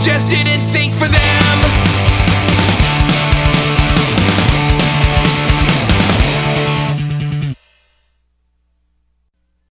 just didn't think for them.